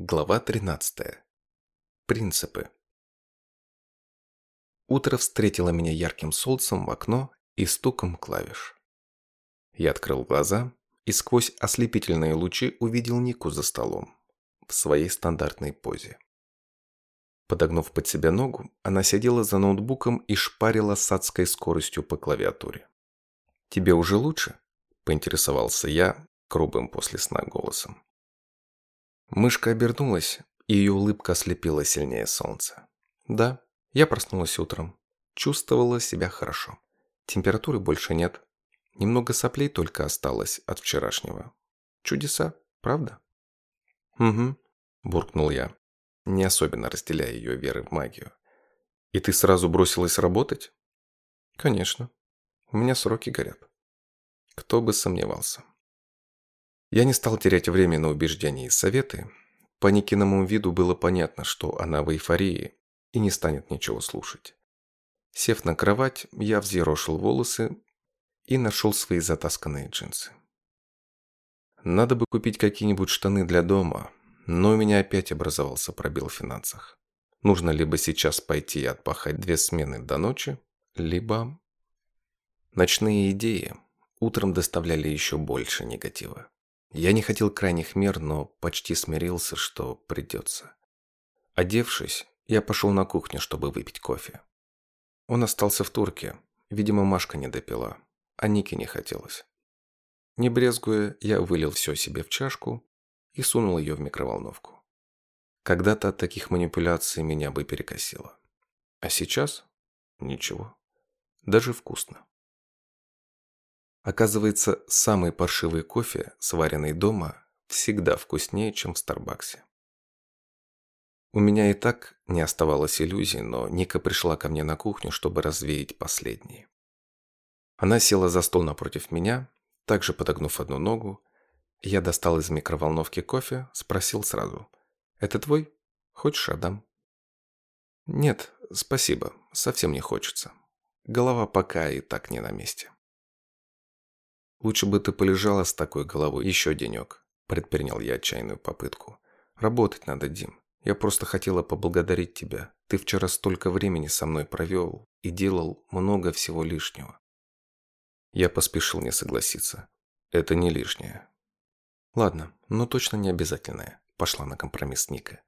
Глава 13. Принципы. Утро встретило меня ярким солнцем в окно и стуком клавиш. Я открыл глаза и сквозь ослепительные лучи увидел Нику за столом, в своей стандартной позе. Подогнув под себя ногу, она сидела за ноутбуком и шпарила с адской скоростью по клавиатуре. «Тебе уже лучше?» – поинтересовался я грубым после сна голосом. Мышка обернулась, и ее улыбка ослепила сильнее солнца. Да, я проснулась утром. Чувствовала себя хорошо. Температуры больше нет. Немного соплей только осталось от вчерашнего. Чудеса, правда? Угу, буркнул я, не особенно разделяя ее веры в магию. И ты сразу бросилась работать? Конечно. У меня сроки горят. Кто бы сомневался. Я не стал терять время на убеждения и советы. По Никиному виду было понятно, что она в эйфории и не станет ничего слушать. Сев на кровать, я взъерошил волосы и нашел свои затасканные джинсы. Надо бы купить какие-нибудь штаны для дома, но у меня опять образовался пробел в финансах. Нужно либо сейчас пойти и отпахать две смены до ночи, либо... Ночные идеи утром доставляли еще больше негатива. Я не хотел крайних мер, но почти смирился, что придется. Одевшись, я пошел на кухню, чтобы выпить кофе. Он остался в турке. Видимо, Машка не допила, а Нике не хотелось. Не брезгуя, я вылил все себе в чашку и сунул ее в микроволновку. Когда-то от таких манипуляций меня бы перекосило. А сейчас ничего. Даже вкусно. Оказывается, самый паршивый кофе, сваренный дома, всегда вкуснее, чем в Старбаксе. У меня и так не оставалось иллюзий, но Ника пришла ко мне на кухню, чтобы развеять последние. Она села за стол напротив меня, также подогнув одну ногу. Я достал из микроволновки кофе, спросил сразу. «Это твой? Хочешь, отдам?» «Нет, спасибо, совсем не хочется. Голова пока и так не на месте». Лучше бы ты полежала с такой головой еще денек. Предпринял я отчаянную попытку. Работать надо, Дим. Я просто хотела поблагодарить тебя. Ты вчера столько времени со мной провел и делал много всего лишнего. Я поспешил не согласиться. Это не лишнее. Ладно, но точно не обязательное. Пошла на компромисс Ника.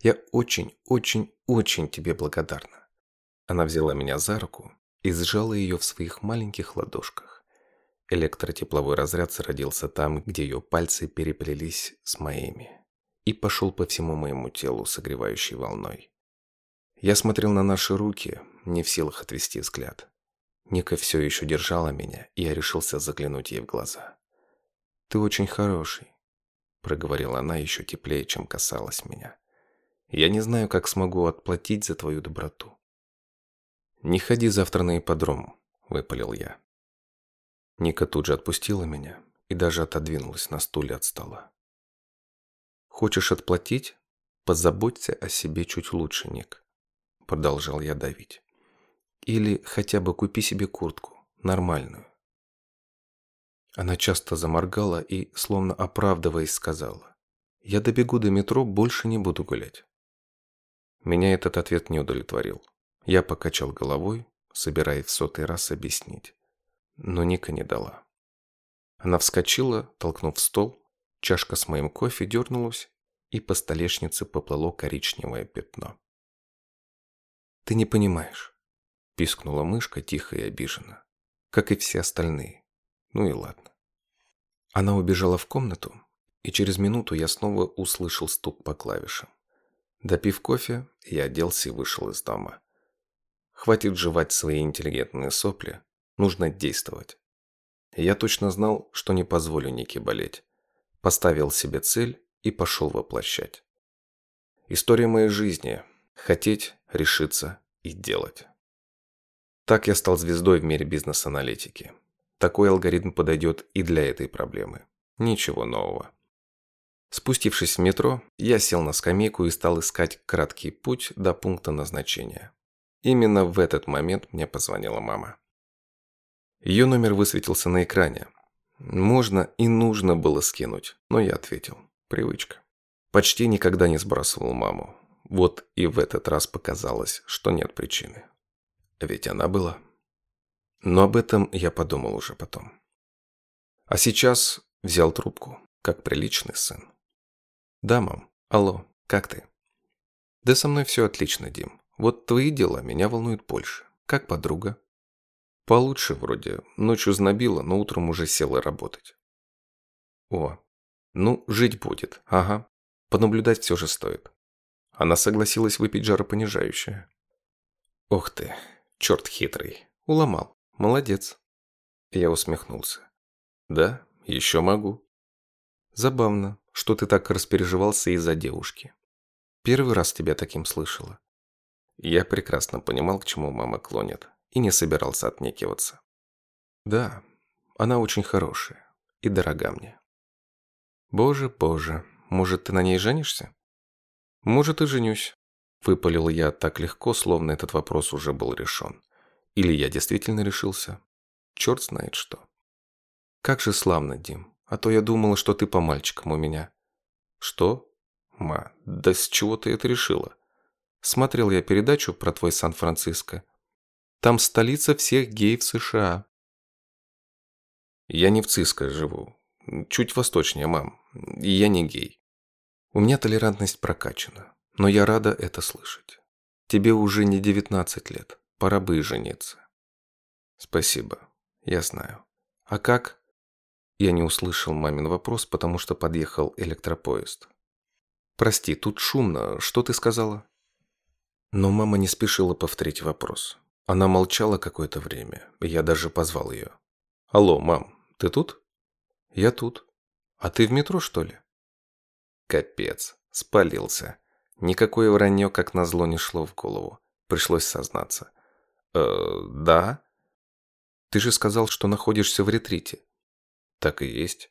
Я очень, очень, очень тебе благодарна. Она взяла меня за руку и сжала ее в своих маленьких ладошках. Электротепловой разряд зародился там, где ее пальцы переплелись с моими и пошел по всему моему телу согревающей волной. Я смотрел на наши руки, не в силах отвести взгляд. Ника все еще держала меня, и я решился заглянуть ей в глаза. «Ты очень хороший», — проговорила она еще теплее, чем касалась меня. «Я не знаю, как смогу отплатить за твою доброту». «Не ходи завтра на ипподром», — выпалил я. Ника тут же отпустила меня и даже отодвинулась на стуле от стола. «Хочешь отплатить? Позаботься о себе чуть лучше, Ник», — продолжал я давить. «Или хотя бы купи себе куртку, нормальную». Она часто заморгала и, словно оправдываясь, сказала, «Я добегу до метро, больше не буду гулять». Меня этот ответ не удовлетворил. Я покачал головой, собираясь в сотый раз объяснить но Ника не дала. Она вскочила, толкнув стол, чашка с моим кофе дернулась, и по столешнице поплыло коричневое пятно. «Ты не понимаешь», – пискнула мышка тихо и обиженно, как и все остальные. Ну и ладно. Она убежала в комнату, и через минуту я снова услышал стук по клавишам. Допив кофе, я оделся и вышел из дома. Хватит жевать свои интеллигентные сопли, Нужно действовать. Я точно знал, что не позволю Нике болеть. Поставил себе цель и пошел воплощать. История моей жизни. Хотеть, решиться и делать. Так я стал звездой в мире бизнес-аналитики. Такой алгоритм подойдет и для этой проблемы. Ничего нового. Спустившись в метро, я сел на скамейку и стал искать краткий путь до пункта назначения. Именно в этот момент мне позвонила мама. Ее номер высветился на экране. Можно и нужно было скинуть, но я ответил. Привычка. Почти никогда не сбрасывал маму. Вот и в этот раз показалось, что нет причины. Ведь она была. Но об этом я подумал уже потом. А сейчас взял трубку, как приличный сын. «Да, мам. Алло, как ты?» «Да со мной все отлично, Дим. Вот твои дела меня волнуют больше. Как подруга?» «Получше вроде. Ночью знобила, но утром уже села работать». «О, ну, жить будет. Ага. Понаблюдать все же стоит». Она согласилась выпить жаропонижающее. «Ох ты, черт хитрый. Уломал. Молодец». Я усмехнулся. «Да, еще могу». «Забавно, что ты так распереживался из-за девушки. Первый раз тебя таким слышала». Я прекрасно понимал, к чему мама клонит, и не собирался отнекиваться. «Да, она очень хорошая и дорога мне». «Боже, боже, может, ты на ней женишься?» «Может, и женюсь», – выпалил я так легко, словно этот вопрос уже был решен. Или я действительно решился. Черт знает что. «Как же славно, Дим. А то я думала, что ты по мальчикам у меня». «Что? Ма, да с чего ты это решила?» Смотрел я передачу про твой Сан-Франциско. Там столица всех геев США. Я не в Циско живу. Чуть восточнее, мам. И я не гей. У меня толерантность прокачана. Но я рада это слышать. Тебе уже не 19 лет. Пора бы и жениться. Спасибо. Я знаю. А как? Я не услышал мамин вопрос, потому что подъехал электропоезд. «Прости, тут шумно. Что ты сказала?» Но мама не спешила повторить вопрос. Она молчала какое-то время, и я даже позвал ее. «Алло, мам, ты тут?» «Я тут. А ты в метро, что ли?» Капец, спалился. Никакое вранье, как назло, не шло в голову. Пришлось сознаться. «Э, да?» «Ты же сказал, что находишься в ретрите». Так и есть.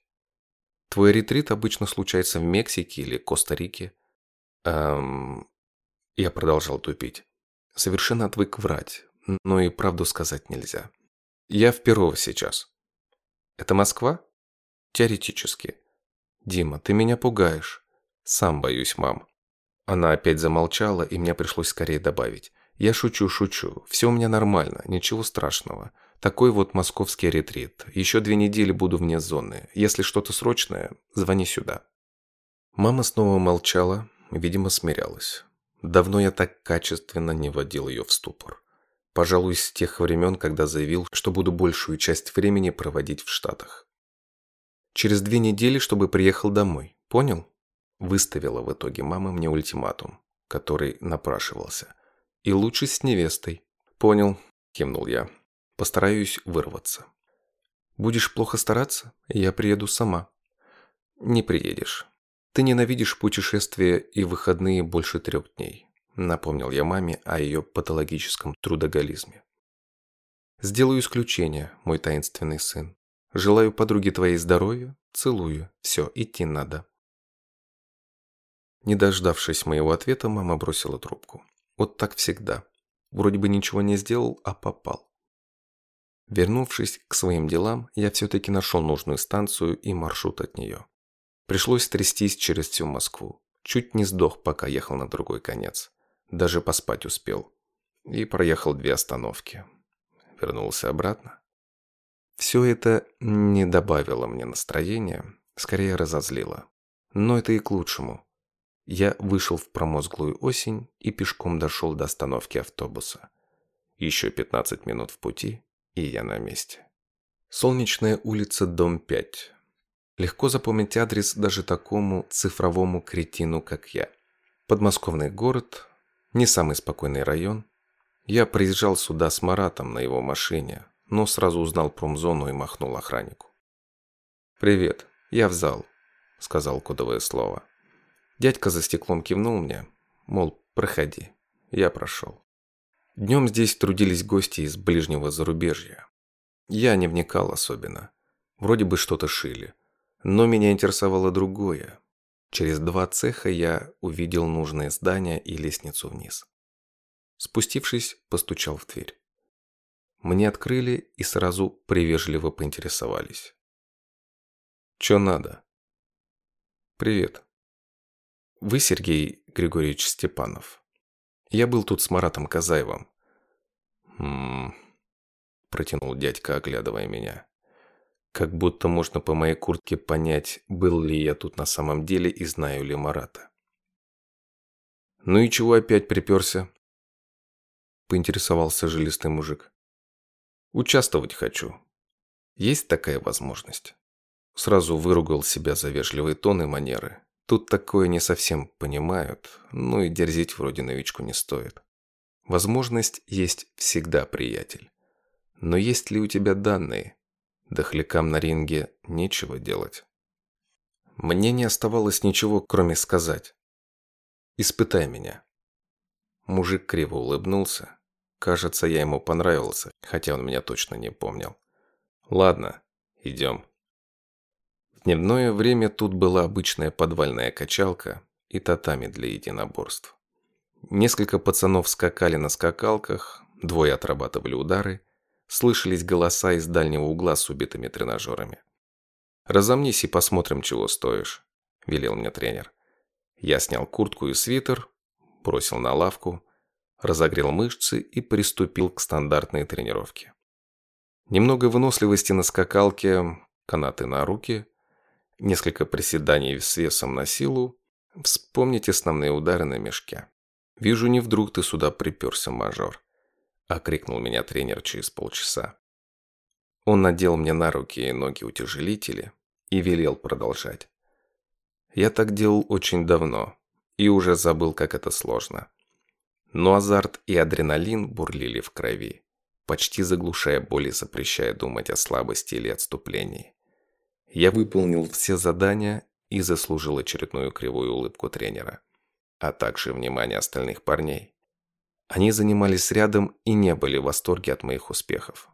Твой ретрит обычно случается в Мексике или Коста-Рике. Эм... Я продолжал тупить. Совершенно отвык врать, но и правду сказать нельзя. Я в Перово сейчас. Это Москва? Теоретически. Дима, ты меня пугаешь. Сам боюсь, мам. Она опять замолчала, и мне пришлось скорее добавить. Я шучу, шучу. Все у меня нормально, ничего страшного. Такой вот московский ретрит. Еще две недели буду вне зоны. Если что-то срочное, звони сюда. Мама снова молчала, видимо, смирялась. Давно я так качественно не водил ее в ступор. Пожалуй, с тех времен, когда заявил, что буду большую часть времени проводить в Штатах. Через две недели, чтобы приехал домой. Понял? Выставила в итоге мама мне ультиматум, который напрашивался. И лучше с невестой. Понял, кивнул я. Постараюсь вырваться. Будешь плохо стараться, я приеду сама. Не приедешь. Ты ненавидишь путешествия и выходные больше трех дней. Напомнил я маме о ее патологическом трудоголизме. Сделаю исключение, мой таинственный сын. Желаю подруге твоей здоровья, целую. Все, идти надо. Не дождавшись моего ответа, мама бросила трубку. Вот так всегда. Вроде бы ничего не сделал, а попал. Вернувшись к своим делам, я все-таки нашел нужную станцию и маршрут от нее. Пришлось трястись через всю Москву. Чуть не сдох, пока ехал на другой конец. Даже поспать успел. И проехал две остановки. Вернулся обратно. Все это не добавило мне настроения, скорее разозлило. Но это и к лучшему. Я вышел в промозглую осень и пешком дошел до остановки автобуса. Еще 15 минут в пути, и я на месте. Солнечная улица, дом 5. Легко запомнить адрес даже такому цифровому кретину, как я. Подмосковный город, не самый спокойный район. Я приезжал сюда с Маратом на его машине, но сразу узнал промзону и махнул охраннику. «Привет, я в зал», — сказал кодовое слово. Дядька за стеклом кивнул мне, мол, проходи. Я прошел. Днем здесь трудились гости из ближнего зарубежья. Я не вникал особенно. Вроде бы что-то шили. Но меня интересовало другое. Через два цеха я увидел нужное здание и лестницу вниз. Спустившись, постучал в дверь. Мне открыли и сразу привежливо поинтересовались. «Чё надо?» «Привет». вы Сергей Григорьевич Степанов? Я был тут с Маратом Казаевым. Ммм, протянул дядька, оглядывая меня. Как будто можно по моей куртке понять, был ли я тут на самом деле и знаю ли Марата. «Ну и чего опять приперся?» Поинтересовался жилистый мужик. «Участвовать хочу. Есть такая возможность?» Сразу выругал себя за вежливые тоны и манеры. Тут такое не совсем понимают, ну и дерзить вроде новичку не стоит. Возможность есть всегда, приятель. Но есть ли у тебя данные? Дохлякам на ринге нечего делать. Мне не оставалось ничего, кроме сказать. Испытай меня. Мужик криво улыбнулся. Кажется, я ему понравился, хотя он меня точно не помнил. Ладно, идем. В дневное время тут была обычная подвальная качалка и татами для единоборств. Несколько пацанов скакали на скакалках, двое отрабатывали удары, слышались голоса из дальнего угла с убитыми тренажерами. «Разомнись и посмотрим, чего стоишь», – велел мне тренер. Я снял куртку и свитер, бросил на лавку, разогрел мышцы и приступил к стандартной тренировке. Немного выносливости на скакалке, канаты на руки, несколько приседаний с весом на силу, вспомнить основные удары на мешке. «Вижу, не вдруг ты сюда приперся, мажор», – окрикнул меня тренер через полчаса. Он надел мне на руки и ноги утяжелители и велел продолжать. Я так делал очень давно и уже забыл, как это сложно. Но азарт и адреналин бурлили в крови, почти заглушая боль и запрещая думать о слабости или отступлении. Я выполнил все задания и заслужил очередную кривую улыбку тренера, а также внимание остальных парней. Они занимались рядом и не были в восторге от моих успехов.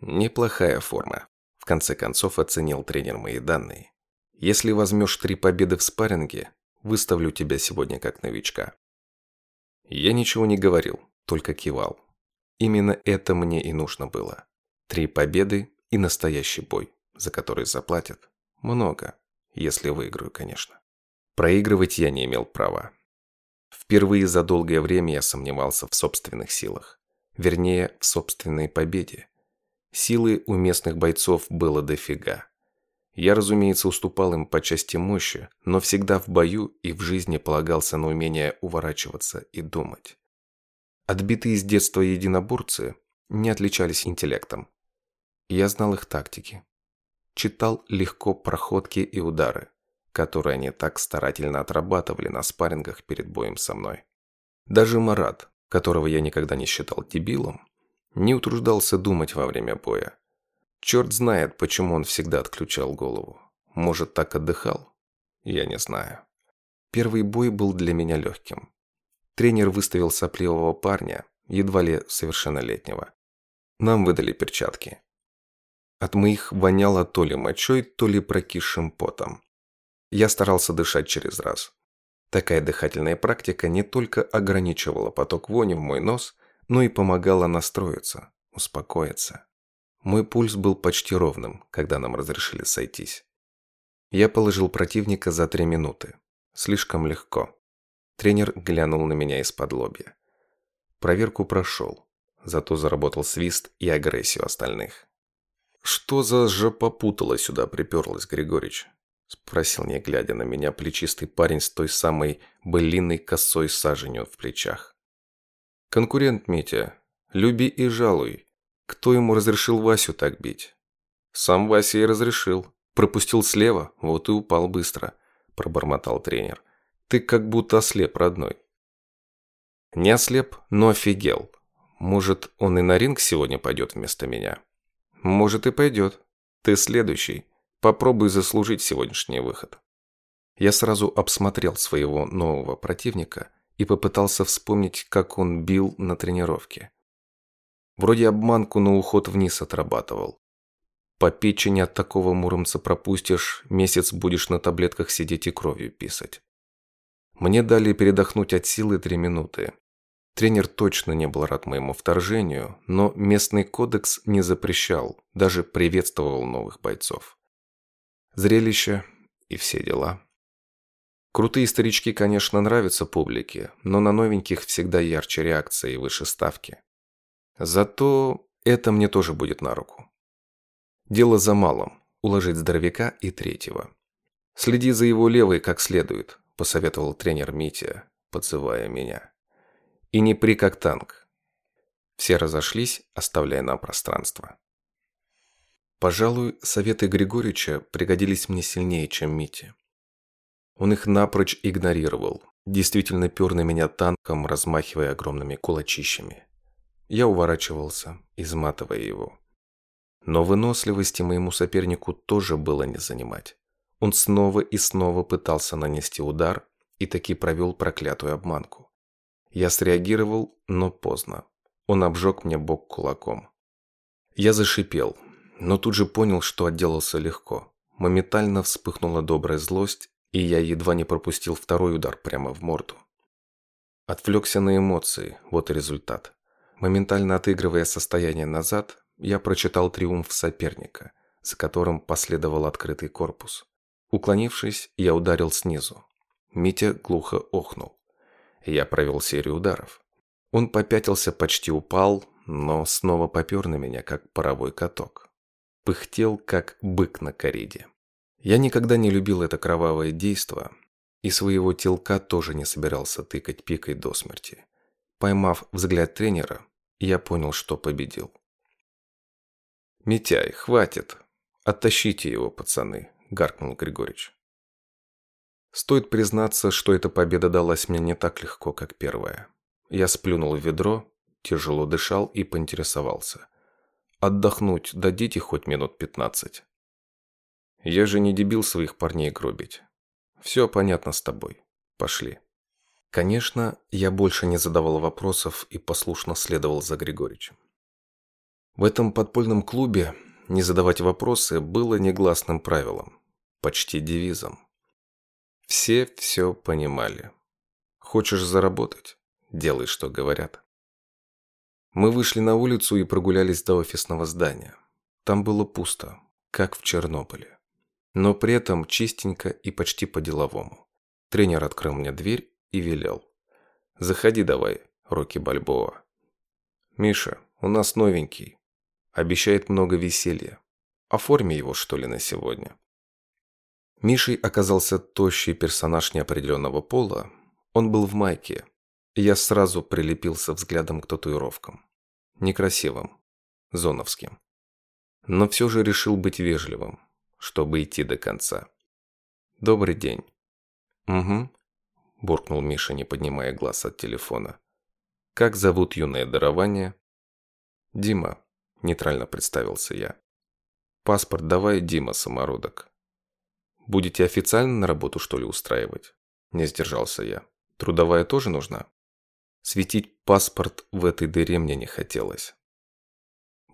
Неплохая форма. В конце концов оценил тренер мои данные. Если возьмешь три победы в спарринге, выставлю тебя сегодня как новичка. Я ничего не говорил, только кивал. Именно это мне и нужно было. Три победы и настоящий бой, за который заплатят. Много, если выиграю, конечно. Проигрывать я не имел права. Впервые за долгое время я сомневался в собственных силах. Вернее, в собственной победе. Силы у местных бойцов было дофига. Я, разумеется, уступал им по части мощи, но всегда в бою и в жизни полагался на умение уворачиваться и думать. Отбитые с детства единоборцы не отличались интеллектом. Я знал их тактики. Читал легко проходки и удары, которые они так старательно отрабатывали на спаррингах перед боем со мной. Даже Марат, которого я никогда не считал дебилом, не утруждался думать во время боя. Черт знает, почему он всегда отключал голову. Может, так отдыхал? Я не знаю. Первый бой был для меня легким. Тренер выставил сопливого парня, едва ли совершеннолетнего. Нам выдали перчатки. От моих воняло то ли мочой, то ли прокисшим потом. Я старался дышать через раз. Такая дыхательная практика не только ограничивала поток вони в мой нос, но и помогала настроиться, успокоиться. Мой пульс был почти ровным, когда нам разрешили сойтись. Я положил противника за три минуты. Слишком легко. Тренер глянул на меня из-под лобья. Проверку прошел, зато заработал свист и агрессию остальных. «Что за жопопутала сюда приперлась, Григорич?» Спросил, не глядя на меня, плечистый парень с той самой былиной косой саженью в плечах. «Конкурент, Митя. Люби и жалуй. Кто ему разрешил Васю так бить? Сам Вася и разрешил. Пропустил слева, вот и упал быстро, пробормотал тренер. Ты как будто ослеп, родной. Не ослеп, но офигел. Может, он и на ринг сегодня пойдет вместо меня? Может и пойдет. Ты следующий. Попробуй заслужить сегодняшний выход. Я сразу обсмотрел своего нового противника и попытался вспомнить, как он бил на тренировке. Вроде обманку на уход вниз отрабатывал. По печени от такого муромца пропустишь, месяц будешь на таблетках сидеть и кровью писать. Мне дали передохнуть от силы три минуты. Тренер точно не был рад моему вторжению, но местный кодекс не запрещал, даже приветствовал новых бойцов. Зрелище и все дела. Крутые старички, конечно, нравятся публике, но на новеньких всегда ярче реакция и выше ставки. Зато это мне тоже будет на руку. Дело за малым – уложить здоровяка и третьего. Следи за его левой как следует, посоветовал тренер Митя, подзывая меня. И не при как танк. Все разошлись, оставляя нам пространство. Пожалуй, советы Григорьевича пригодились мне сильнее, чем Мите. Он их напрочь игнорировал, действительно пер на меня танком, размахивая огромными кулачищами. Я уворачивался, изматывая его. Но выносливости моему сопернику тоже было не занимать. Он снова и снова пытался нанести удар и таки провел проклятую обманку. Я среагировал, но поздно. Он обжег мне бок кулаком. Я зашипел, но тут же понял, что отделался легко. Моментально вспыхнула добрая злость, и я едва не пропустил второй удар прямо в морду. Отвлекся на эмоции, вот и результат. Моментально отыгрывая состояние назад, я прочитал триумф соперника, за которым последовал открытый корпус. Уклонившись, я ударил снизу. Митя глухо охнул. Я провел серию ударов. Он попятился, почти упал, но снова попер на меня, как паровой каток. Пыхтел, как бык на кориде. Я никогда не любил это кровавое действо, и своего телка тоже не собирался тыкать пикой до смерти. Поймав взгляд тренера, я понял, что победил. «Митяй, хватит! Оттащите его, пацаны!» – гаркнул Григорьевич. Стоит признаться, что эта победа далась мне не так легко, как первая. Я сплюнул в ведро, тяжело дышал и поинтересовался. «Отдохнуть дадите хоть минут пятнадцать?» Я же не дебил своих парней гробить. Все понятно с тобой. Пошли. Конечно, я больше не задавал вопросов и послушно следовал за Григоричем. В этом подпольном клубе не задавать вопросы было негласным правилом, почти девизом. Все все понимали. Хочешь заработать? Делай, что говорят. Мы вышли на улицу и прогулялись до офисного здания. Там было пусто, как в Чернобыле но при этом чистенько и почти по-деловому. Тренер открыл мне дверь и велел. «Заходи давай, Рокки Бальбоа». «Миша, у нас новенький. Обещает много веселья. Оформи его, что ли, на сегодня». Мишей оказался тощий персонаж неопределенного пола. Он был в майке. Я сразу прилепился взглядом к татуировкам. Некрасивым, зоновским. Но все же решил быть вежливым чтобы идти до конца. «Добрый день». «Угу», – буркнул Миша, не поднимая глаз от телефона. «Как зовут юное дарование?» «Дима», – нейтрально представился я. «Паспорт давай, Дима, самородок». «Будете официально на работу, что ли, устраивать?» Не сдержался я. «Трудовая тоже нужна?» Светить паспорт в этой дыре мне не хотелось.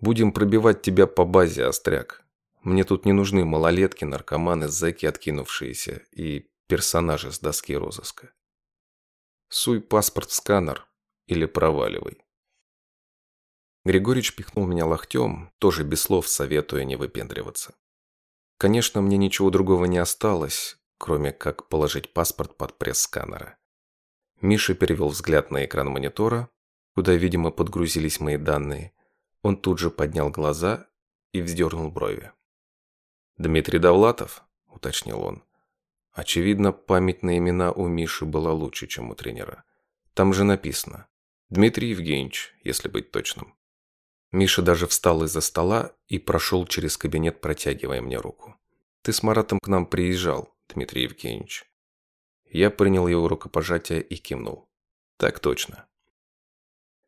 «Будем пробивать тебя по базе, Остряк», мне тут не нужны малолетки, наркоманы, зэки откинувшиеся и персонажи с доски розыска. Суй паспорт в сканер или проваливай. Григорьевич пихнул меня локтем, тоже без слов советуя не выпендриваться. Конечно, мне ничего другого не осталось, кроме как положить паспорт под пресс сканера. Миша перевел взгляд на экран монитора, куда, видимо, подгрузились мои данные. Он тут же поднял глаза и вздернул брови. «Дмитрий Довлатов?» – уточнил он. Очевидно, память на имена у Миши была лучше, чем у тренера. Там же написано «Дмитрий Евгеньевич», если быть точным. Миша даже встал из-за стола и прошел через кабинет, протягивая мне руку. «Ты с Маратом к нам приезжал, Дмитрий Евгеньевич». Я принял его рукопожатие и кивнул. «Так точно».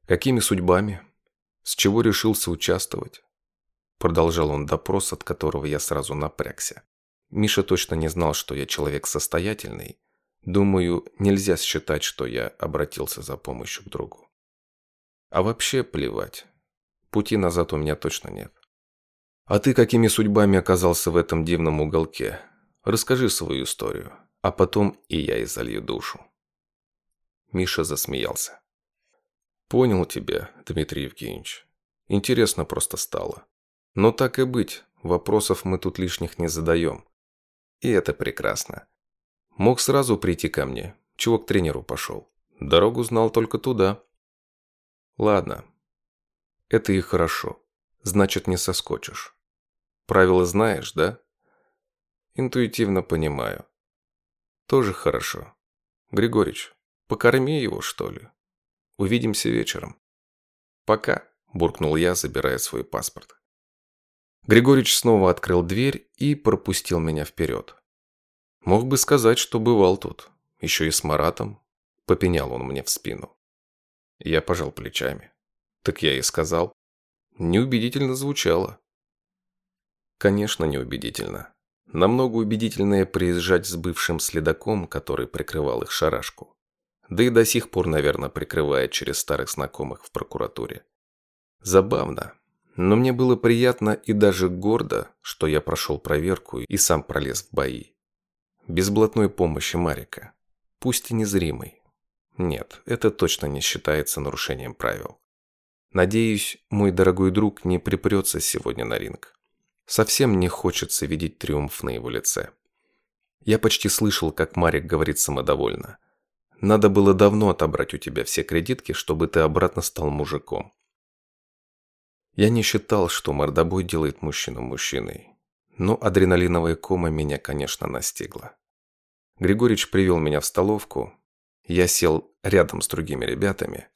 «Какими судьбами? С чего решился участвовать?» Продолжал он допрос, от которого я сразу напрягся. Миша точно не знал, что я человек состоятельный. Думаю, нельзя считать, что я обратился за помощью к другу. А вообще плевать. Пути назад у меня точно нет. А ты какими судьбами оказался в этом дивном уголке? Расскажи свою историю, а потом и я изолью душу. Миша засмеялся. Понял тебя, Дмитрий Евгеньевич. Интересно просто стало. Но так и быть, вопросов мы тут лишних не задаем. И это прекрасно. Мог сразу прийти ко мне. Чего к тренеру пошел? Дорогу знал только туда. Ладно. Это и хорошо. Значит, не соскочишь. Правила знаешь, да? Интуитивно понимаю. Тоже хорошо. Григорич, покорми его, что ли? Увидимся вечером. Пока, буркнул я, забирая свой паспорт. Григорич снова открыл дверь и пропустил меня вперед. Мог бы сказать, что бывал тут. Еще и с Маратом. Попенял он мне в спину. Я пожал плечами. Так я и сказал. Неубедительно звучало. Конечно, неубедительно. Намного убедительнее приезжать с бывшим следаком, который прикрывал их шарашку. Да и до сих пор, наверное, прикрывает через старых знакомых в прокуратуре. Забавно, но мне было приятно и даже гордо, что я прошел проверку и сам пролез в бои. Без блатной помощи Марика. Пусть и незримой. Нет, это точно не считается нарушением правил. Надеюсь, мой дорогой друг не припрется сегодня на ринг. Совсем не хочется видеть триумф на его лице. Я почти слышал, как Марик говорит самодовольно. Надо было давно отобрать у тебя все кредитки, чтобы ты обратно стал мужиком. Я не считал, что мордобой делает мужчину мужчиной. Но адреналиновая кома меня, конечно, настигла. Григорич привел меня в столовку. Я сел рядом с другими ребятами.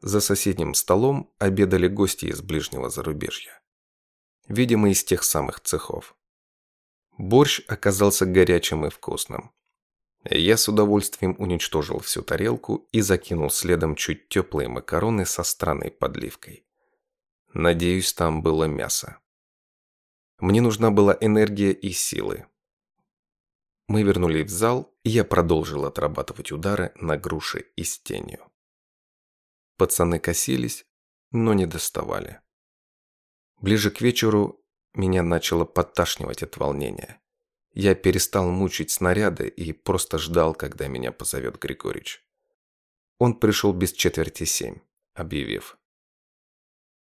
За соседним столом обедали гости из ближнего зарубежья. Видимо, из тех самых цехов. Борщ оказался горячим и вкусным. Я с удовольствием уничтожил всю тарелку и закинул следом чуть теплые макароны со странной подливкой. Надеюсь, там было мясо. Мне нужна была энергия и силы. Мы вернулись в зал, и я продолжил отрабатывать удары на груши и с. Пацаны косились, но не доставали. Ближе к вечеру меня начало подташнивать от волнения. Я перестал мучить снаряды и просто ждал, когда меня позовет Григорич. Он пришел без четверти семь, объявив.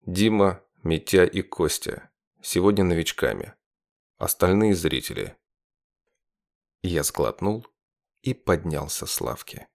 Дима, Митя и Костя. Сегодня новичками. Остальные зрители. Я сглотнул и поднялся с лавки.